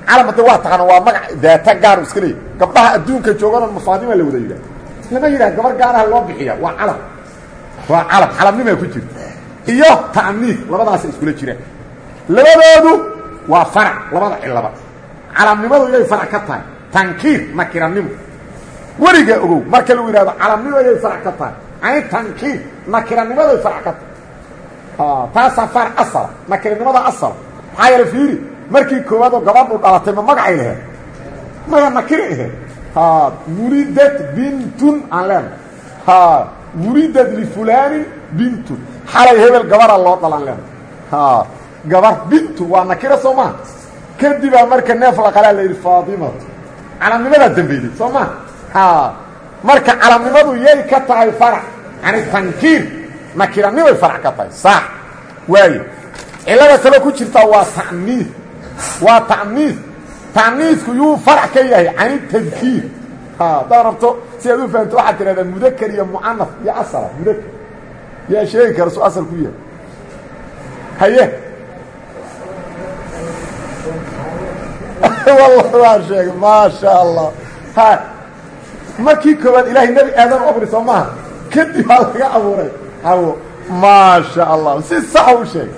calam hadda waa taqaana waa magac daata gaar iska leeyahy gabdhaha adduunka jooganoo mafaatima la wada yidhah lama yidhah gabar gaaraha loo bixiya. Waa calam. Waa calam. Calamnimaa ku jirta iyo ta'niif labadaasa iskula jiraan. Labadoodu waa farac. Labada cilaba calamnimadu inay farac ka tahay. Tankiir nakiranimo weligaa ogow marka lagu yidhahdo calamnimo inay farac ka tahay. Ani tankiir nakiranimaday farac ka tahay. Taasaa farac asala nakiranimada asala maxaa yeele fiiri markii koowaadoo gabadhu dhalatay ma magacay laheed maya nakira aheed wuridat bintun aan leenahay. Wuridat lifulanin bintun. Xalay hebel gabaraa loo dhalan leenahay. Gabar bintu waa nakira soo maa kadibaa marka neef laqalaa la yidhi faatimatu calamnimadaa dambeyday soo maa marka calamnimadu yay ka tahay farac yani tankiir nakiranimay farac ka tahay. Saax. Waayo. Cilada kaloo ku jirtaa waa ta'niis waa ta'niis ta'niisku yuu farac ka yahay. Cani tadkiir haddaad rabto si aad u fahamto waxaad tidhahdaa mudakar iyo mucanaf iyo asala mudakar yaa sheegi kara su asal ku yahay. Haye. *laughs* Wallahi waa sheegay maasha allah. Ha markii koowaad ilaahay nebi aadan u abri soo maaha kadib baa laga abuuray. Hawo maasha allah si saxa u sheegay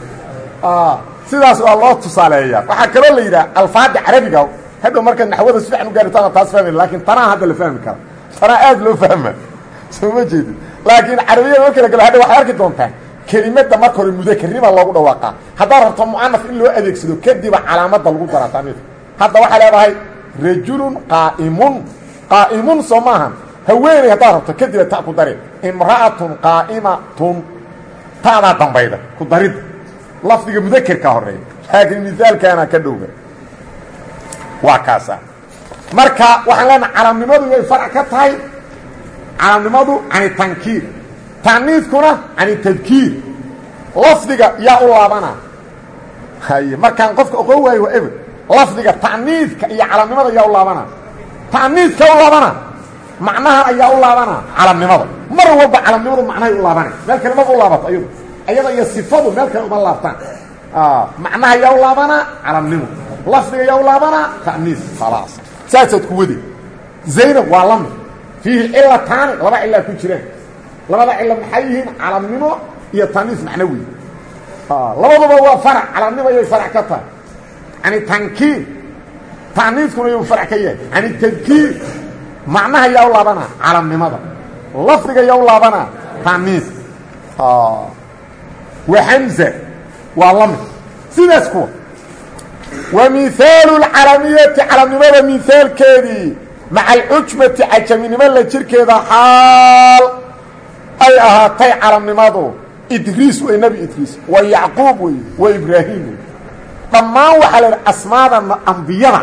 sidaas waa loo tusaaleeyaa. Waxaa kaloo la yidhaha alfaada carabiga hadhow marka naxwada si fiican u gaaritaana taas fahmi laakiin tanaa hadda la fahmi kara tanaa aad loo fahma. Soo ma jeedin. Laakiin carabiyada marka la galo hadha waxay arki doontaa kelimada marka hore mudakarima loogu dhawaaqaa. Haddaad rabto mucanaf in loo adeegsado kadiba calaamada lagu daraa tamiir hadda waxaa leedahay rajulun qaaimun qaa'imun soo maahan haweeney haddaad rabto kadiba ta ku dari imra'atun qaa'imatun ta'daa dambayda ku daridda lafdiga mudakerkaa horreeya laakiin misaalkaana ka dhowga waa kaasa marka waxaan leenaha calamnimadu yay farac ka tahay calamnimadu cani tankiir taaniidkuna cani tadkiir lafdiga yaa u laabana markaan qofka oqon waayo waa eber lafdiga ta'niidka iyo calamnimada yaa u laabana ta'niidka u laabana. Macnahan ayaa u laabana. Calamnimada mar walba calamnimadu macnahay u laabana meel kale maba u laabato ayadu. Ayada iyo sifadu meel kale uma laabtaan. Macnaha yaa u laabana calamnimo lafdiga yaa u laabana ta'niid khalaas. Saasaad ku wadi. Zaynab waa la mid fiihi cilataani laba cilaa ku jiraan. Labada cilo maxay yihiin? Calamnimo iyo ta'niis macnawi. Labaduba waa farac. Calamnimo yay farac ka tahay. Yani tankiir ta'niiskuna yuu farac ka yahay. Yani tadkiir. Macnaha yaa u laabana calamnimada lafdiga yaa u laabana ta'niis wa hamza waa la mid sidaas kuwa. Wa mihaalu lcalamiyati calamnimada mihaalkeedii maca alcujmati cajaminimo la jirkeeda xaal ay ahaatay calamnimadu idriis wey nebi idriis. Waa yacquub wey waa ibraahim wey. Dhammaan waxaa la idhi asmaada ambiyada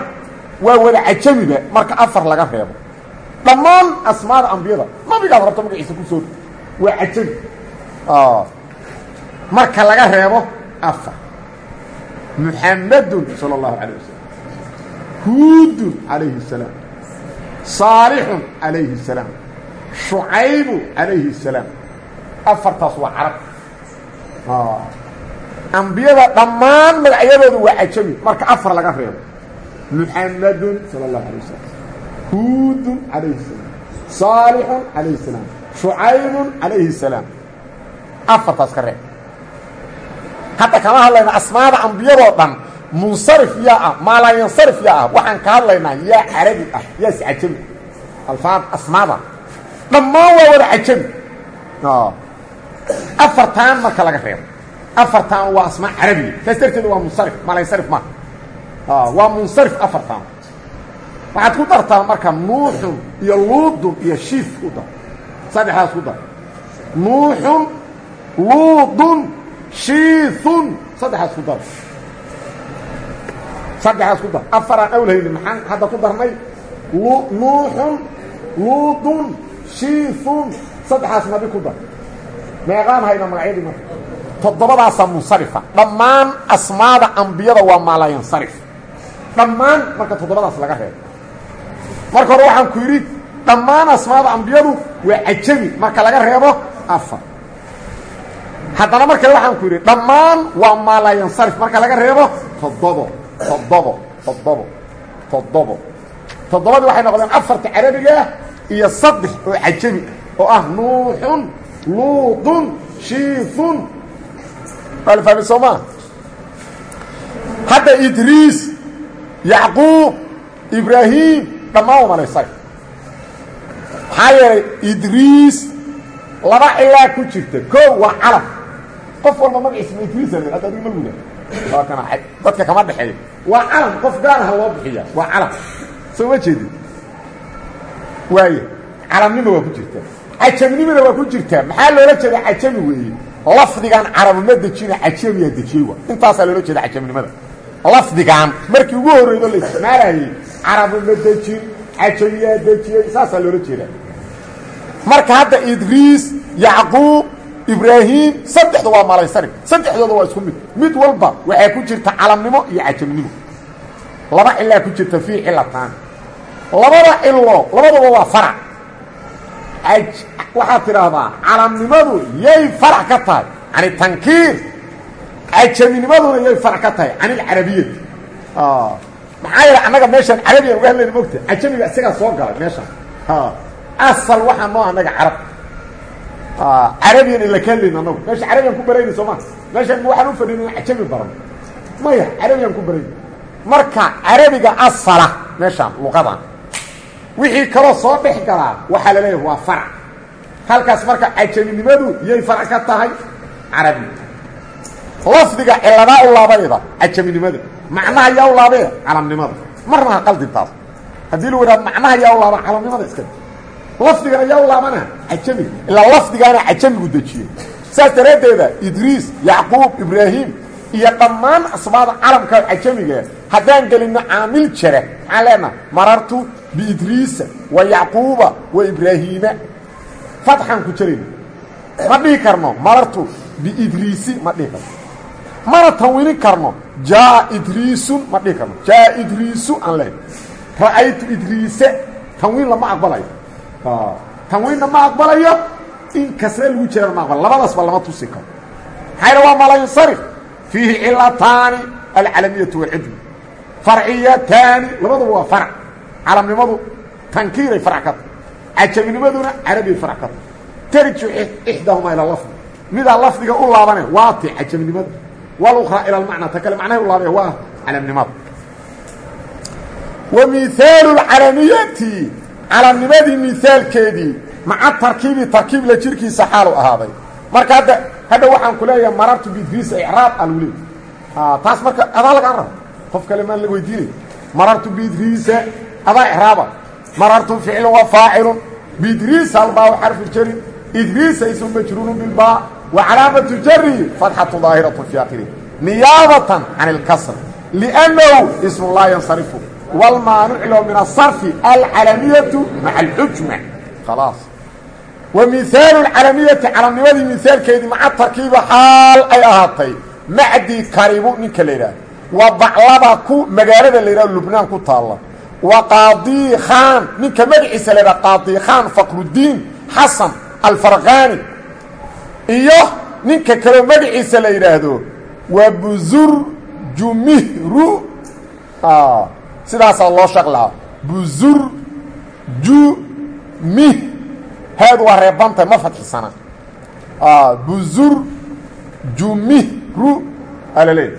waa wada cajamiba marka afar laga reebo dhammaan asmaada ambiyada nabigaad rabto magaciisa ku soo waa cajami marka laga reebo afar muxamadun salى اllahu alيه wasalam huudun calayhi الsalaam saalixun calayhi الsalaam shucaybu calayhi الsalaam afartaas waa carab ambiyada dhammaan magacyadoodu waa cajami marka afar laga reebo muxamadun salى اllahu alيه wasalam huudun calayhi الsalaam saalixun calayhi الsalaam shucaybun calayhi الsalaam afartaas ka reeb hadda kama hadlayna asmaada ambiyadoo dhan munsarif yaa ah maalaayansarif yaa ah waxaan ka hadlaynaa yaa carabi ah yaa is cajami alfaad asmaada dhammaan waa wada cajami afartaan marka laga reebo afartaan waa asmaa carabiya saas darteed waa munsarif maalaayansarif maaha waa munsarif afartaan waxaad ku dartaa marka nuuxun iyo luudun iyo shiif ku dar. Saddexdaas ku dar. Nuuxun luudun shiifun. Saddexaas ku dar. Saddexaas ku dar. Afaraan awlhayni maxaan hadda ku darnay? Nuuxun luudun shiifun. Saddexaas nabi ku dar. Meeqaan hayna magacyadii marka. Toddobadaasaa munsarifa. Dhammaan asmaada ambiyada waa maalayansarif dhammaan marka toddobadaas laga reebo. Marka hore waxaan ku yidhi dhammaan asmaada ambiyadu waa cajami marka laga reebo afar. Haddana mar kale waxaan ku yidhi dhammaan waa maalayansarif marka laga reebo toddobo toddobo toddobo toddobo. Toddobadii waxay noqdeen afarta carabigaah iyo saddex oo cajami oo ah nuuxun luudun shiifun. Waa la hadda idriis yacquub ibraahim dhammaan waa malaysarif maxaa yeelay idriis laba cilaa ku jirta. Koo waa calam qof walba magaciisa ma idriisa le hadda adig ma luda waa kana dadka kama dhexeeyo. Waa calam qof gaaraha loo bixiya. Waa calam soo ma jeedin? Waaye calamnima waa ku jirta. Cajamnimina waa ku jirtaa maxaa loola jeeda cajami weeye? Lafdigan carabuma dejina cajamiyaa dejiyey wa intaasaa loola jeeda cajamnimada lafdigan. Markii ugu horreydo la isticmaalayey carabuma dejin cajamiyaa dejiyey saasaa loola jeedaa. Marka hadda idriis yacquub ibraahim saddexda waa malaysarif saddexdooda waa isku mid. Mid walba waxaa ku jirta calamnimo iyo cajamnimo laba cilaa ku jirta fii cilataan labada cilo labadaba waa farac. Waxaad tidhaahdaa calamnimadu yay farac ka tahay. Can itankiir cajaminimaduna yay farac ka tahay can ilcarabiyati maxaa yeele annaga meeshaan carabiyan uga hadlayna mogta cajamiga isagaa soo galay meeshaan asal waxaa noo annaga carab. Carabiyan ila ka hadlayna anagu meesha carabiyan ku barayna soo maa meeshaan waxaan u fadhin in cajami baran. Maya carabiyan ku barayna. Marka carabiga asala meeshaan luqadan. Wixii kaloo soo dhex galaa waxaa la leeyahay waa farac halkaas marka cajaminimadu yay farac ka tahay carabi lafdiga ciladaa u laabayda cajaminimada macnaha yaa u laabee calamnimada. Marna ha qaldintaas. Haddii lagu idhaha macnaha yaa u laaba calamnimada iska lafdigana yaa u laabana cajamiga ilaa lafdigaana cajamigu dejiyey saas daraaddeeda idriis yacquub ibraahim iyo dhammaan asmaada calamka cajamiga haddaan gelinno caamil jara maxaan leenaha marartu biidriisa wa yacquuba wa ibraahiima fatxaan ku jarayna ma dhihi karno marartu biidriisi ma dhihi karno mana tanwiinin karno. Jaa idriisun ma dhihi karno. Jaa idriisu aan leen ra'aytu idriise tanwiin lama aqbalayo tanwiinna ma aqbalayo in kasre lagu jirana ma aqbalayo labadaasba lama tusi karo. Maxayna waa malansarif fiihi cilataani alcalamiyatu walcidmi farciyataani labaduba waa farc. Calamnimadu tankiiray farc ka tahay. Cajaminimaduna carabiyay farc ka ixdaahuma ila lafdi. Midaa lafdiga u laabane waa ti walukhraa ila lmacna ta kale macnahay u laabaya waa calamnimada wa miihaalu lcalamiyati calamnimadii miaalkeedii maca tarkiibi tarkiib la jirkiisa xaalu ahaaday. Marka hadda hadda waxaan ku leeyahay marartu bidriisa icraab aan leey taas marka adaa lagaa raba qof kale maan la weydiinay. Marartu bidriisa adaa icraaba. Marartu ficlun wa faacilun. Bidriisa albaa xarfu jari idriisa ismu majruurun bilbaa wa calaamatu jari fatxatu daahiratu fi akhiri niyaabatan can ilkasr liannahu ismu laa yansarifu. Wاlmaanuc lo min asarfi alcalamiyatu maca alxujma khalaas. Wa miihaalu lcalamiyati calamnimadii miaalkeedii maca tarkiiba xaal ay ahaatay. Macdii karibu ninka la yidhaah wa baclaba ku magaalada la yidhah lubnaan ku taalla. Wa qaadii khaan ninka magaciisa la yidhaha qaadii khaan faqrudiin xasan alfarqaani iyo ninka kaleo magaciisa la yidhaahdo waa buzur jumihru. Sidaasaa loo shaq lahaa. Buzur jumih heedu waa reebantay ma fadxisana buzur jumihru. Alaleey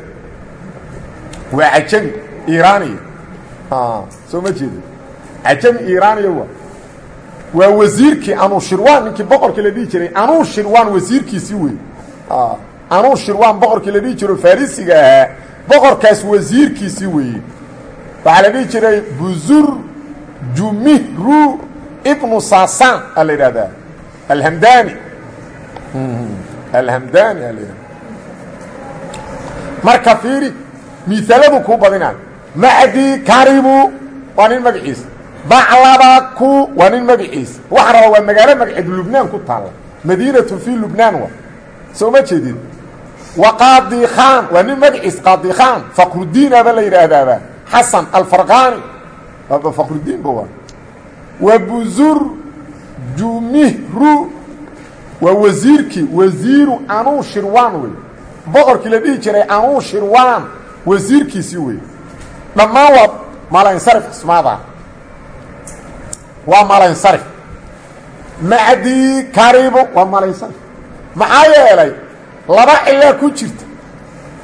waa cajami iiraaniya soo ma jeedo cajami iiraaniya waa waa wasiirkii anuushirwan ninkii boqorkii la dhihi jiray. Anuushirwan wasiirkiisii wey anuushirwan boqorkii la dhihi jiro farisiga boqorkaas wasiirkiisii weeye waxaa jiray buzur jumihru ibnu sasan a la yidhahdaa alhamdani. Alhamdani a la yidhahda marka fiiri miaaladu kuu badinaa macdi karibu waa nin magaciisa baclabaku waa nin magaciisa waxaa raba waa magaalo magaceed lubnaan ku taalla madiinatu fi lubnaan wa. Soo ma jeedid wa qaadi khan waa nin magaciis qaadi khan faqrudiinaba la yidhaahdaaba. Xasan alfarqaani. Waaba faqrudiinba waa wa. Buzur jumihru. Waa wasiirkii wasiiru anuushirwan wey. Boqorkii la dhihi jiray anuushirwan wasiirkiisii wey. Dhammaan waa malansarif ismaada waa malansarif macdii karibu waa malansarif maxaa yeelay laba cilaa ku jirta.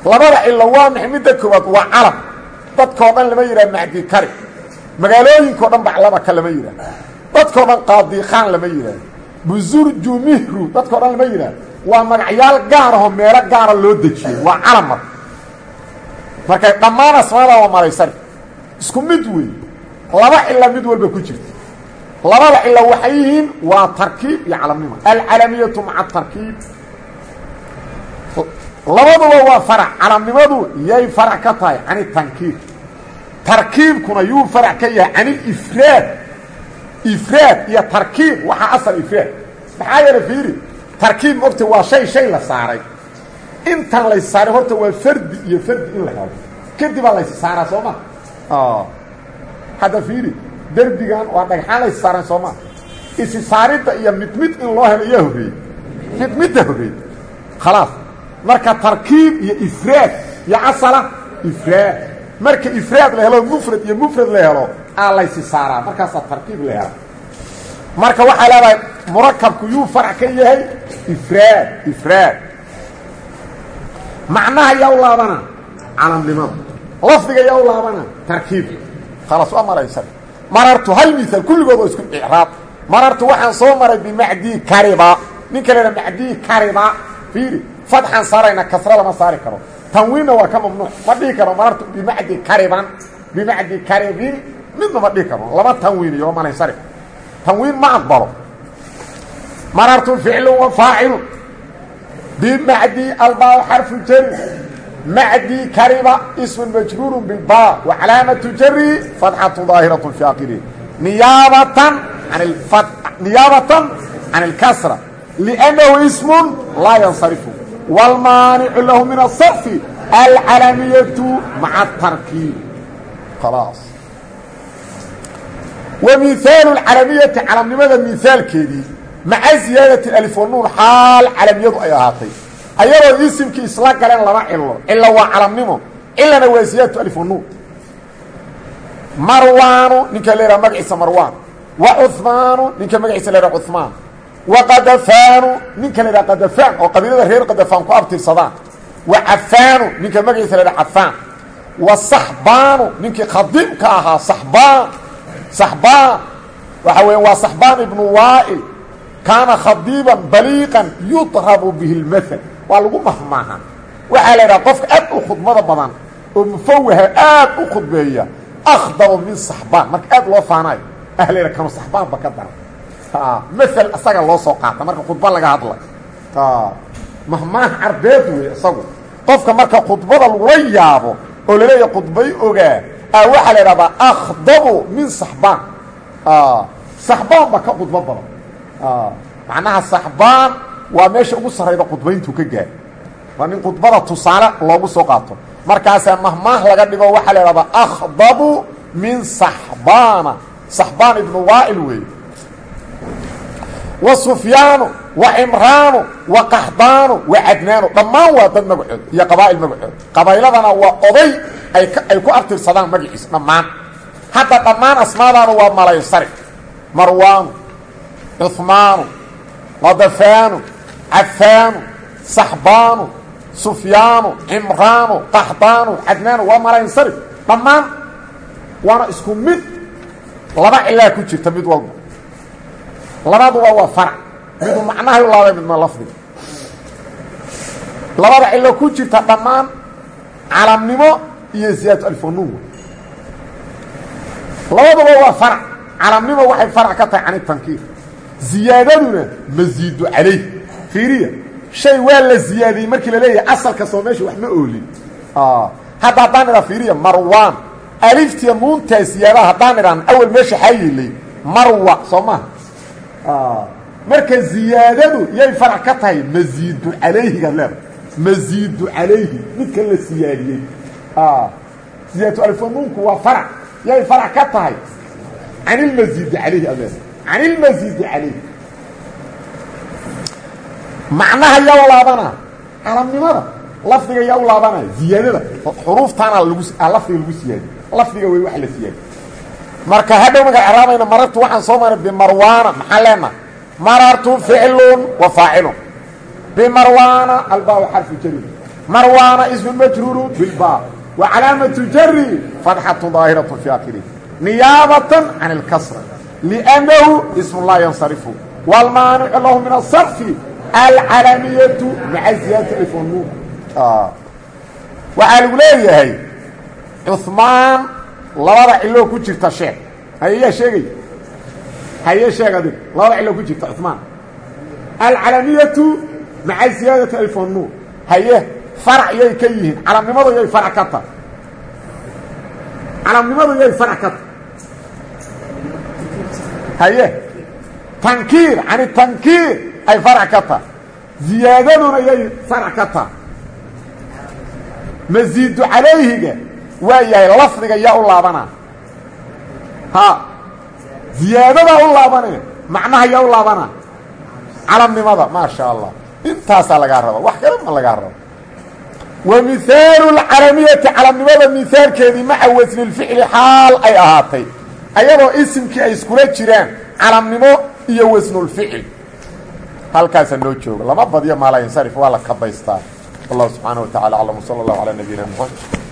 Labada cilo waa maxay midda koowaad waa calam dadkao dhan lama yidhaha macdii karib magaalooyinkao dhan baclabaka lama yidhaah dadkao dhan qaadiikhaan lama yidhaah buzur jumihru dadkao dhan lama yidhaah waa magacyaal gaar ahoo meelo gaara loo dejiyey waa calam marka. Markay dhammaan asmaada waa malaysarif isku mid wey laba cilo mid walba ku jirta labada cilo waxay yihiin waa tarkiib iyo calamnimo. Alcalamiyatu maca tarkiib. Labaduba waa farac. Calamnimadu yay farac ka tahay can itankiib tarkiibkuna yuu farac ka yahay can ilifraad ifraad iyo tarkiib waxaa asal ifraad. Maxaa yeele fiiri? Tarkiib mogta waa shay shay la saaray. Intaan lays saaray horta waa fardi iyo fardi in la helo kadibaa lays saaraa soo ma? Hadda fiiri derbigan waa dhagxaan lays saareen soo ma. Isi saaridda iyo mid mid in loo helo yaa horreeyey mid midda horreeyey khalaas. Marka tarkiib iyo ifraad iyo asala ifraad. Marka ifraad la helo mufrad iyo mufrad la helo aa laysi saaraa. Markaasaa tarkiib la hela marka waxaa leedahay murakabku yuu farac ka yahay? Ifraad ifraad. Macnaha yaa u laabana calamnimada lafdiga yaa u laabana tarkiib. Khalaas waa maraysan marartu hal miaal kulligood oo isku icraab. Marartu waxaan soo maray bimacdii kariba. Ninka leha macdii kariba. Fiiri fadxaan saarayna kasra lama saari karo. Tanwiinna waa ka mamnuuc. Ma dhihi karo marartu bimacdi kariban. Bimacdi karibin midna ma dhihi karo. Lama tanwiiniyo waa malaysarif tanwiin ma aqbalo. Marartu ficlu wa faacilu bimacdi albaa xarfu jari macdi kariba ismu majruuru bilba wa calaamatu jari fatxatu daahiratu fi akhirihi niyaabatan an niyaabatan can اlkasra liannahu ismun laa yansarifu wاlmaanicu lahu min aلصarfi alcalamiyatu maca tarkiib khalaas wa miihaalu اcalamiyati calamnimada miihaalkeedii maca ziyaadati alif wanuun xaal calamiyadu ay ahaatay ayadoo isimkii isla galeen laba cilo cilo waa calamnimo cilana waa ziyaadatu alif wanuun marwaanu ninka la yhaha magaciisa wa cuhmaanu ninka magaciisa cuhmaan wa qadafaanu ninka la yhaha qadafaan oo reer qadafaan ku abtirsadaan. Wa cafaanu ninka magaciisa cafaan wa saxbaanu ninkii khadiibka ahaa saxbaan saxbaan. Waxa weya waa saxbaan ibnu waa'il. Kaana khadiiban baliiqan yudrabu bihi اlmaal waa lagu mahmaaha. Waxaa la yidhaha qofka aad u khudmada badan oo mufawaha aad u khudbeeya akdabu min saxbaan. Marka aad loo faanayo ah la yidhaha kanu ka daran. Mael isaga loo soo qaata marka khudba laga hadla mahmaah carbeed wey isagu. Qofka marka khudbada lagula yaabo oo la leeyahay khudbay ogaa a waxaa la idhahdaa akhdabu min saxbaan. Saxbaanba ka khudbo badan. Macnaha saxbaan waa meesha ugu sarrayda khudbayntuu ka gaar. Waa nin khudbada tusaale loogu soo qaato. Markaasaa mahmaah laga dhigo waxaa la idhahdaa akhdabu min saxbaana saxbaan ibnu waa'il weeye. Wa sufyaanu wa cimraanu wa qaxdaanu wa cadnaanu dhammaan waa dad magacood iyo qabaa'il magacood qabayladana waa oday ay ku abtirsadaan magaciisa dhammaan. Hadda dhammaan asmaadaanu waa malaysari. Marwaanu cuhmaanu qadafaanu cafaanu saxbaanu sufyaanu cimraanu qaxdaanu cadnaanu waa malaysari dhammaan waana isku mid laba cilaa ku jirta mid walba labaduba waa farac midu macnahay u laabay midna lafdiga labada cilo ku jirta dhammaan calamnimo iyo ziyaadatu alfanuwa labaduba waa farac calamnimo waxay farac ka tahay can itankiir ziyaadaduna masiidu calayh fiiriya. Shay waa la ziyaadiyey markii la leeyahay asal kastoo meesha wax ma oolin. Hadda haddaan idhaa fiiriya marwaan. Aliftiya nuuntaa ziyaadaha haddaan idhaan awel meesha xaa yeelay marwa soo maha marka ziyaadadu yay farac ka tahay masiidu calayhigaad leedahay masiidu calayhi midka la siyaadiyey. Ziyaadatu alfanuunku waa farac yay farac ka tahay. Can ilmasiidi calayhi aad leedahay can ilmasiidi calayhi macnaha yaa u laabanaa. Calamnimada lafdiga yaa u laabanaya ziyaadada xuruuftaana lafdiga lagu siyaadiy lafdiga wey wax la siyaadiy marka hadhow maga caraabayna marartu waxaan soo maray bimarwaana maxaa leenaha marartu ficlun wa faacilun. Bimarwaana albaabu xarfu jari marwaana ismu majruuru bilbaa wa calaamatu jari fatxatu daahiratu fi aakiri niyaabatan can اlkasra liannahu ismu laa yansarifu. Wاlmaanicu lahu min asarfi alcalamiyatu maca ziyaadati alfanuun waxaa lagu leeyahay cuثmaan labada ciloo ku jirta sheeg haye yaa sheegay haye sheeg adig labada ciloo ku jirta cuثmaan alcalamiyatu maca ziyaadati alfanuun haye farac yay ka yihiin calamnimadu yay farac ka tahay calamnimadu yay farac ka tahay haye tankiir cani tankiir ay farac ka tahay ziyaadaduna yay farac ka tahay masiidu calayhiga waa yahay lafdiga yaa u laabanaa ha. Ziyaadadaa u laabanee macnaha yaa u laabanaa calamnimada maa sha allah intaasaa lagaa raba wax kale ma lagaa rabo wa mihaalu lcalamiyati calamnimada mihaalkeedii maca wasni lficli xaal ay ahaatay. Ayadoo isimkii ay iskula jiraan calamnimo iyo wasnulficil halkaasaa noo jooga lama badyo maala insarif waa la kabaystaa. Wallahu subxaana wa tacala aclam wsala allahu calaa nabiyina muxamed